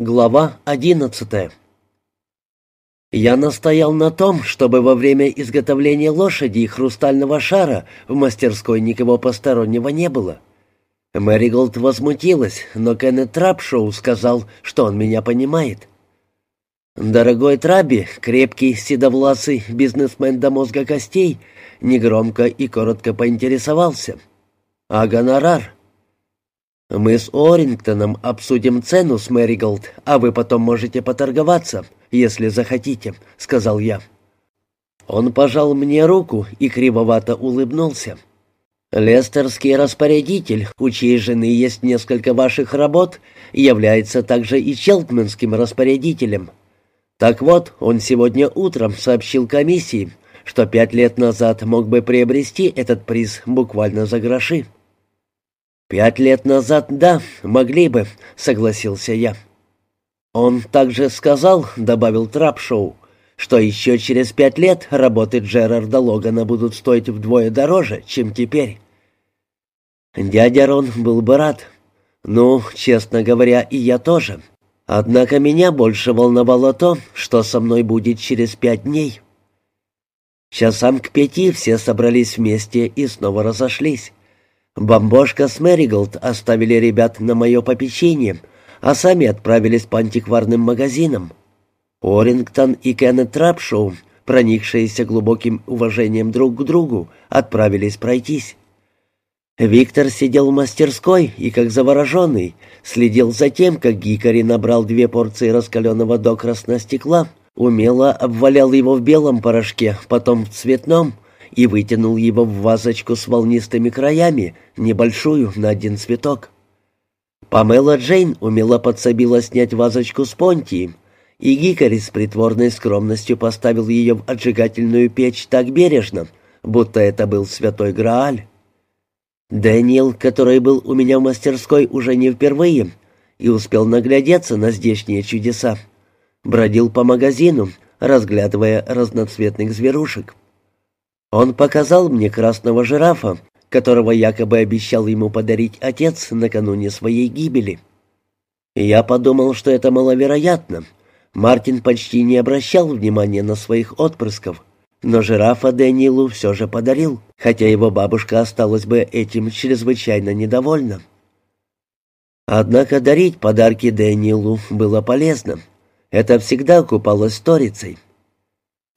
Глава одиннадцатая Я настоял на том, чтобы во время изготовления лошади и хрустального шара в мастерской никого постороннего не было. Мэриголд возмутилась, но Кеннет Трапшоу сказал, что он меня понимает. Дорогой Траби, крепкий, седовласый бизнесмен до мозга костей, негромко и коротко поинтересовался. «А гонорар?» «Мы с Орингтоном обсудим цену с Мэриголд, а вы потом можете поторговаться, если захотите», — сказал я. Он пожал мне руку и кривовато улыбнулся. «Лестерский распорядитель, у чьей жены есть несколько ваших работ, является также и челтманским распорядителем. Так вот, он сегодня утром сообщил комиссии, что пять лет назад мог бы приобрести этот приз буквально за гроши. «Пять лет назад, да, могли бы», — согласился я. «Он также сказал», — добавил Трапшоу, «что еще через пять лет работы Джерарда Логана будут стоить вдвое дороже, чем теперь». Дядя Рон был бы рад. Ну, честно говоря, и я тоже. Однако меня больше волновало то, что со мной будет через пять дней. Часам к пяти все собрались вместе и снова разошлись. Бомбошка с Мэриголд оставили ребят на мое попечение, а сами отправились по антикварным магазинам. Орингтон и Кеннет Трапшоу, проникшиеся глубоким уважением друг к другу, отправились пройтись. Виктор сидел в мастерской и, как завороженный, следил за тем, как Гикари набрал две порции раскаленного до стекла, умело обвалял его в белом порошке, потом в цветном — и вытянул его в вазочку с волнистыми краями, небольшую, на один цветок. Памела Джейн умело подсобила снять вазочку с понтием, и Гикари с притворной скромностью поставил ее в отжигательную печь так бережно, будто это был святой Грааль. Дэниел, который был у меня в мастерской уже не впервые и успел наглядеться на здешние чудеса, бродил по магазину, разглядывая разноцветных зверушек. Он показал мне красного жирафа, которого якобы обещал ему подарить отец накануне своей гибели. я подумал, что это маловероятно. Мартин почти не обращал внимания на своих отпрысков, но жирафа Дэниелу все же подарил, хотя его бабушка осталась бы этим чрезвычайно недовольна. Однако дарить подарки Дэниелу было полезно. Это всегда купалось сторицей.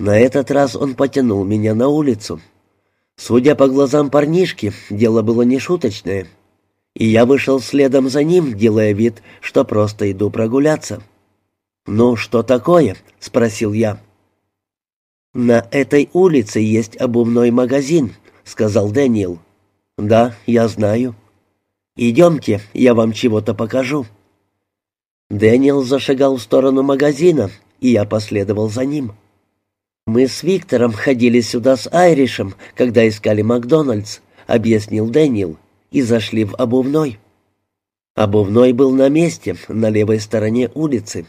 На этот раз он потянул меня на улицу. Судя по глазам парнишки, дело было не шуточное. И я вышел следом за ним, делая вид, что просто иду прогуляться. «Ну, что такое?» — спросил я. «На этой улице есть обувной магазин», — сказал Дэниел. «Да, я знаю». «Идемте, я вам чего-то покажу». Дэниел зашагал в сторону магазина, и я последовал за ним. «Мы с Виктором ходили сюда с Айришем, когда искали Макдональдс», — объяснил Дэниел, — «и зашли в обувной». Обувной был на месте, на левой стороне улицы.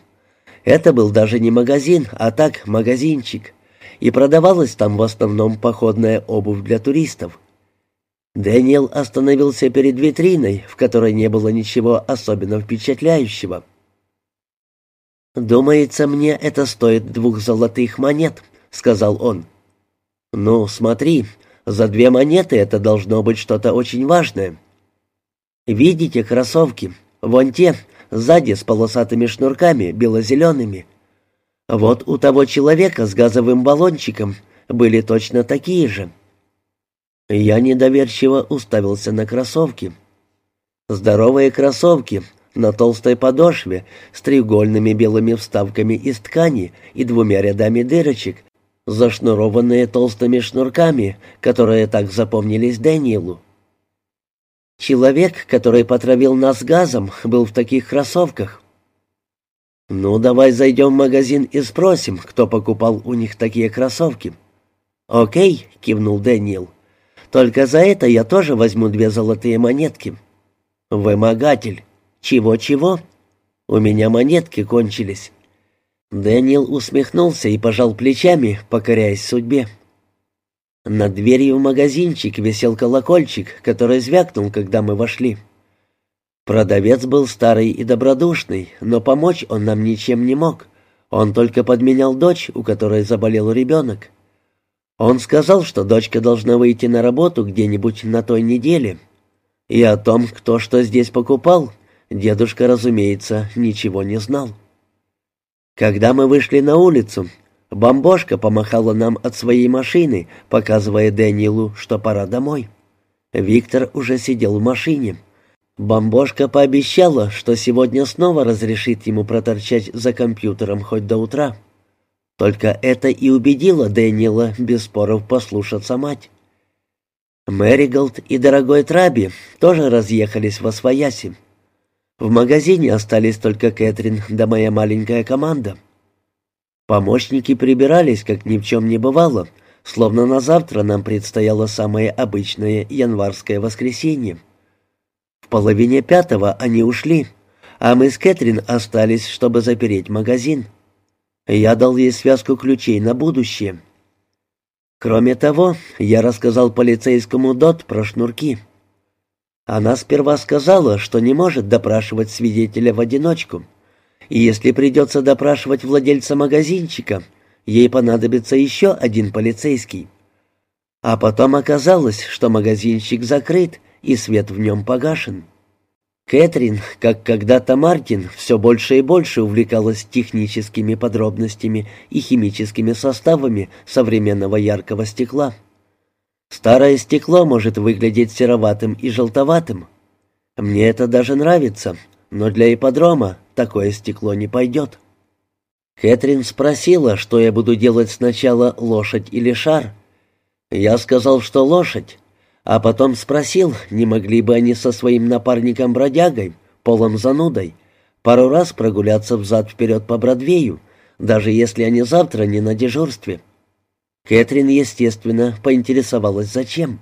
Это был даже не магазин, а так магазинчик, и продавалась там в основном походная обувь для туристов. Дэниел остановился перед витриной, в которой не было ничего особенно впечатляющего. «Думается, мне это стоит двух золотых монет», — сказал он. «Ну, смотри, за две монеты это должно быть что-то очень важное. Видите кроссовки? Вон те, сзади с полосатыми шнурками, бело-зелеными. Вот у того человека с газовым баллончиком были точно такие же». Я недоверчиво уставился на кроссовки. Здоровые кроссовки на толстой подошве с треугольными белыми вставками из ткани и двумя рядами дырочек, зашнурованные толстыми шнурками, которые так запомнились Дэниелу. Человек, который потравил нас газом, был в таких кроссовках. «Ну, давай зайдем в магазин и спросим, кто покупал у них такие кроссовки». «Окей», — кивнул Дэниел. «Только за это я тоже возьму две золотые монетки». «Вымогатель». «Чего-чего?» «У меня монетки кончились». Дэниел усмехнулся и пожал плечами, покоряясь судьбе. Над дверью в магазинчик висел колокольчик, который звякнул, когда мы вошли. Продавец был старый и добродушный, но помочь он нам ничем не мог. Он только подменял дочь, у которой заболел ребенок. Он сказал, что дочка должна выйти на работу где-нибудь на той неделе. И о том, кто что здесь покупал, дедушка, разумеется, ничего не знал. Когда мы вышли на улицу, бомбошка помахала нам от своей машины, показывая Дэниелу, что пора домой. Виктор уже сидел в машине. Бомбошка пообещала, что сегодня снова разрешит ему проторчать за компьютером хоть до утра. Только это и убедило Дэниела без споров послушаться мать. Мэриголд и дорогой Траби тоже разъехались во свояси. В магазине остались только Кэтрин да моя маленькая команда. Помощники прибирались, как ни в чем не бывало, словно на завтра нам предстояло самое обычное январское воскресенье. В половине пятого они ушли, а мы с Кэтрин остались, чтобы запереть магазин. Я дал ей связку ключей на будущее. Кроме того, я рассказал полицейскому Дот про шнурки. Она сперва сказала, что не может допрашивать свидетеля в одиночку. И если придется допрашивать владельца магазинчика, ей понадобится еще один полицейский. А потом оказалось, что магазинчик закрыт и свет в нем погашен. Кэтрин, как когда-то Мартин, все больше и больше увлекалась техническими подробностями и химическими составами современного яркого стекла. Старое стекло может выглядеть сероватым и желтоватым. Мне это даже нравится, но для ипподрома такое стекло не пойдет. Кэтрин спросила, что я буду делать сначала, лошадь или шар. Я сказал, что лошадь, а потом спросил, не могли бы они со своим напарником-бродягой, полом занудой, пару раз прогуляться взад-вперед по Бродвею, даже если они завтра не на дежурстве. Кэтрин, естественно, поинтересовалась, зачем.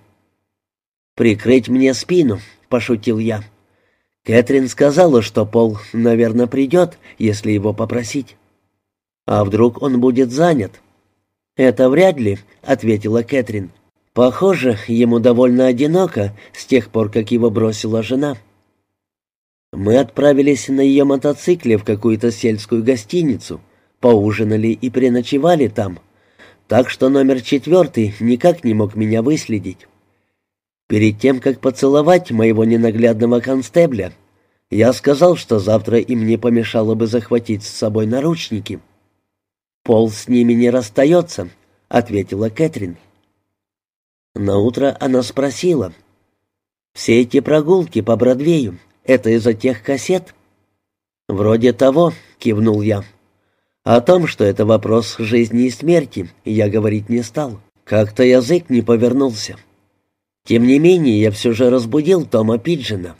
«Прикрыть мне спину», — пошутил я. Кэтрин сказала, что Пол, наверное, придет, если его попросить. «А вдруг он будет занят?» «Это вряд ли», — ответила Кэтрин. Похоже, ему довольно одиноко с тех пор, как его бросила жена. Мы отправились на ее мотоцикле в какую-то сельскую гостиницу, поужинали и переночевали там, так что номер четвертый никак не мог меня выследить. Перед тем, как поцеловать моего ненаглядного констебля, я сказал, что завтра им не помешало бы захватить с собой наручники. «Пол с ними не расстается», — ответила Кэтрин. На утро она спросила: "Все эти прогулки по Бродвею это из-за тех кассет?" "Вроде того", кивнул я. О том, что это вопрос жизни и смерти, я говорить не стал. Как-то язык не повернулся. Тем не менее, я все же разбудил Тома Пиджина.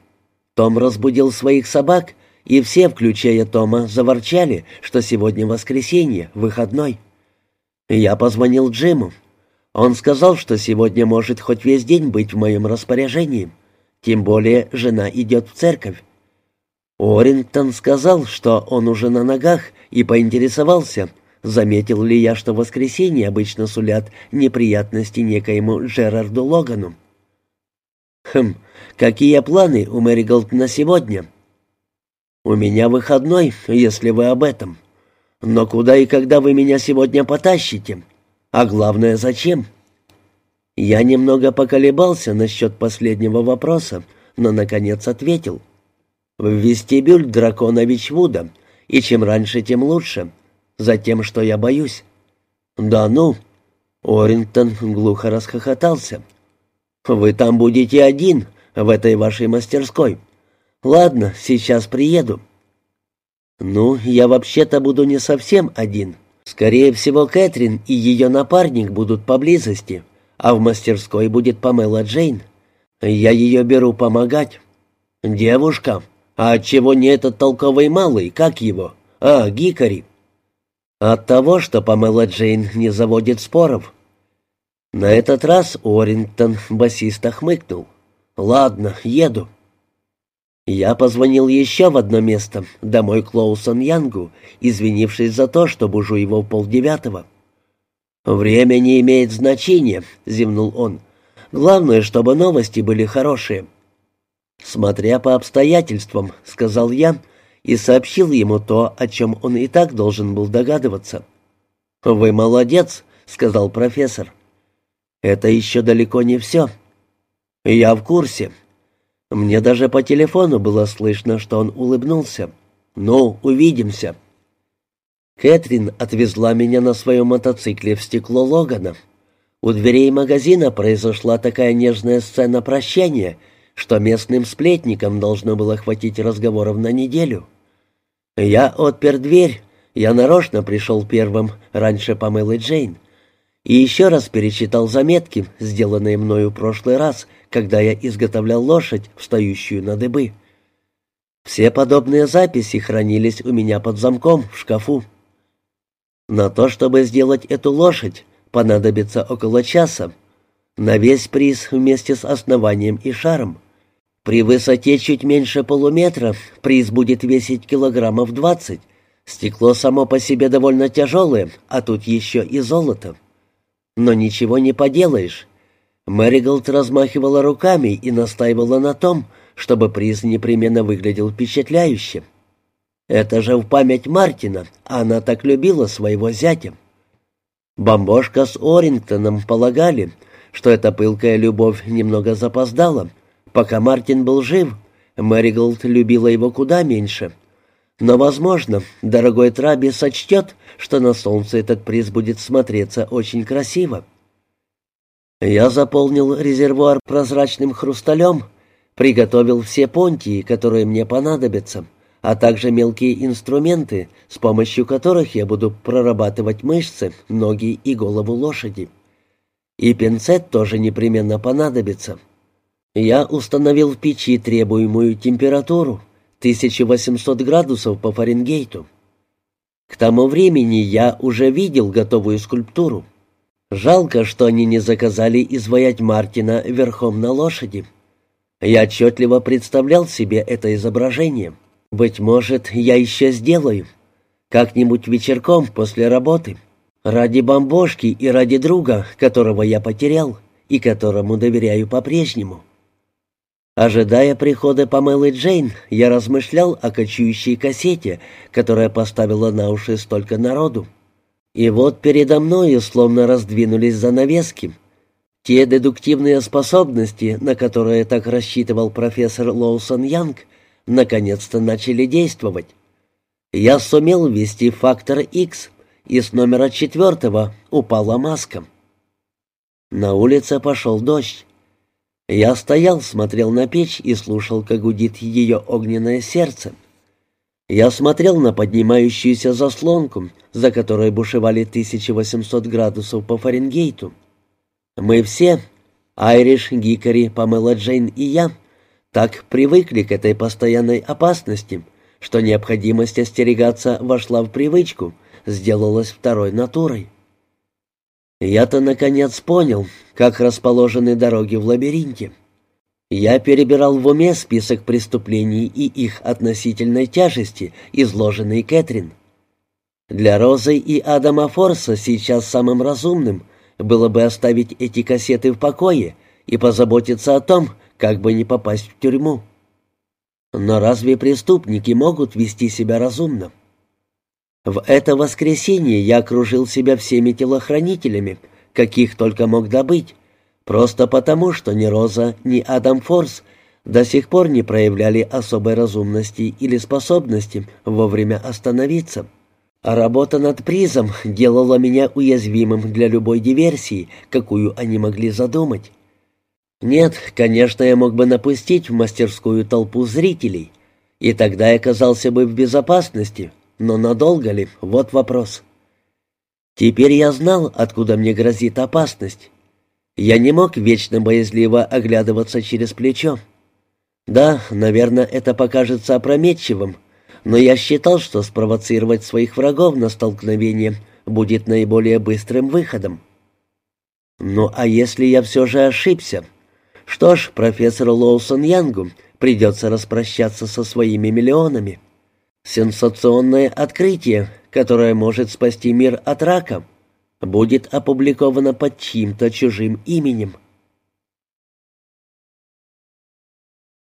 Том разбудил своих собак, и все, включая Тома, заворчали, что сегодня воскресенье, выходной. Я позвонил Джиму. Он сказал, что сегодня может хоть весь день быть в моем распоряжении. Тем более жена идет в церковь. Орингтон сказал, что он уже на ногах, и поинтересовался, заметил ли я, что в воскресенье обычно сулят неприятности некоему Джерарду Логану. «Хм, какие планы у Мэри на сегодня?» «У меня выходной, если вы об этом. Но куда и когда вы меня сегодня потащите?» А главное, зачем? Я немного поколебался насчет последнего вопроса, но, наконец, ответил. В вестибюль дракона Вичвуда, и чем раньше, тем лучше. Затем, что я боюсь. Да ну! Орингтон глухо расхохотался. «Вы там будете один, в этой вашей мастерской. Ладно, сейчас приеду». «Ну, я вообще-то буду не совсем один. Скорее всего, Кэтрин и ее напарник будут поблизости, а в мастерской будет Памела Джейн. Я ее беру помогать. Девушка, а отчего не этот толковый малый, как его? А, Гикари. От того, что Памела Джейн не заводит споров. На этот раз Орингтон басиста хмыкнул. «Ладно, еду». Я позвонил еще в одно место, домой к Лоусон Янгу, извинившись за то, что бужу его в полдевятого. «Время не имеет значения», — зевнул он. «Главное, чтобы новости были хорошие». «Смотря по обстоятельствам», — сказал я, и сообщил ему то, о чем он и так должен был догадываться. «Вы молодец», — сказал профессор. «Это еще далеко не все». «Я в курсе». Мне даже по телефону было слышно, что он улыбнулся. «Ну, увидимся». Кэтрин отвезла меня на своем мотоцикле в стекло Логана. У дверей магазина произошла такая нежная сцена прощания, что местным сплетникам должно было хватить разговоров на неделю. Я отпер дверь, я нарочно пришел первым, раньше помыл и Джейн, и еще раз перечитал заметки, сделанные мною в прошлый раз, когда я изготовлял лошадь, встающую на дыбы. Все подобные записи хранились у меня под замком в шкафу. На то, чтобы сделать эту лошадь, понадобится около часа. На весь приз вместе с основанием и шаром. При высоте чуть меньше полуметра приз будет весить килограммов двадцать. Стекло само по себе довольно тяжелое, а тут еще и золото. Но ничего не поделаешь. Мэриголд размахивала руками и настаивала на том, чтобы приз непременно выглядел впечатляюще. Это же в память Мартина, она так любила своего зятя. Бомбошка с Орингтоном полагали, что эта пылкая любовь немного запоздала. Пока Мартин был жив, Мэриголд любила его куда меньше. Но, возможно, дорогой Траби сочтет, что на солнце этот приз будет смотреться очень красиво. Я заполнил резервуар прозрачным хрусталем, приготовил все понтии, которые мне понадобятся — а также мелкие инструменты, с помощью которых я буду прорабатывать мышцы, ноги и голову лошади. И пинцет тоже непременно понадобится. Я установил в печи требуемую температуру 1800 градусов по Фаренгейту. К тому времени я уже видел готовую скульптуру. Жалко, что они не заказали изваять Мартина верхом на лошади. Я отчетливо представлял себе это изображение — быть может, я еще сделаю. Как-нибудь вечерком после работы. Ради бомбошки и ради друга, которого я потерял и которому доверяю по-прежнему. Ожидая прихода Памелы Джейн, я размышлял о кочующей кассете, которая поставила на уши столько народу. И вот передо мною словно раздвинулись занавески. Те дедуктивные способности, на которые так рассчитывал профессор Лоусон Янг, наконец-то начали действовать. Я сумел ввести фактор X, и с номера четвертого упала маска. На улице пошел дождь. Я стоял, смотрел на печь и слушал, как гудит ее огненное сердце. Я смотрел на поднимающуюся заслонку, за которой бушевали 1800 градусов по Фаренгейту. Мы все, Айриш, Гикари, Памела Джейн и я — так привыкли к этой постоянной опасности, что необходимость остерегаться вошла в привычку, сделалась второй натурой. Я-то наконец понял, как расположены дороги в лабиринте. Я перебирал в уме список преступлений и их относительной тяжести, изложенный Кэтрин. Для Розы и Адама Форса сейчас самым разумным было бы оставить эти кассеты в покое и позаботиться о том, как бы не попасть в тюрьму. Но разве преступники могут вести себя разумно? В это воскресенье я окружил себя всеми телохранителями, каких только мог добыть, просто потому, что ни Роза, ни Адам Форс до сих пор не проявляли особой разумности или способности вовремя остановиться. А работа над призом делала меня уязвимым для любой диверсии, какую они могли задумать. Нет, конечно, я мог бы напустить в мастерскую толпу зрителей, и тогда я оказался бы в безопасности, но надолго ли, вот вопрос. Теперь я знал, откуда мне грозит опасность. Я не мог вечно боязливо оглядываться через плечо. Да, наверное, это покажется опрометчивым, но я считал, что спровоцировать своих врагов на столкновение будет наиболее быстрым выходом. Ну а если я все же ошибся? Что ж, профессору Лоусон Янгу придется распрощаться со своими миллионами. Сенсационное открытие, которое может спасти мир от рака, будет опубликовано под чьим-то чужим именем.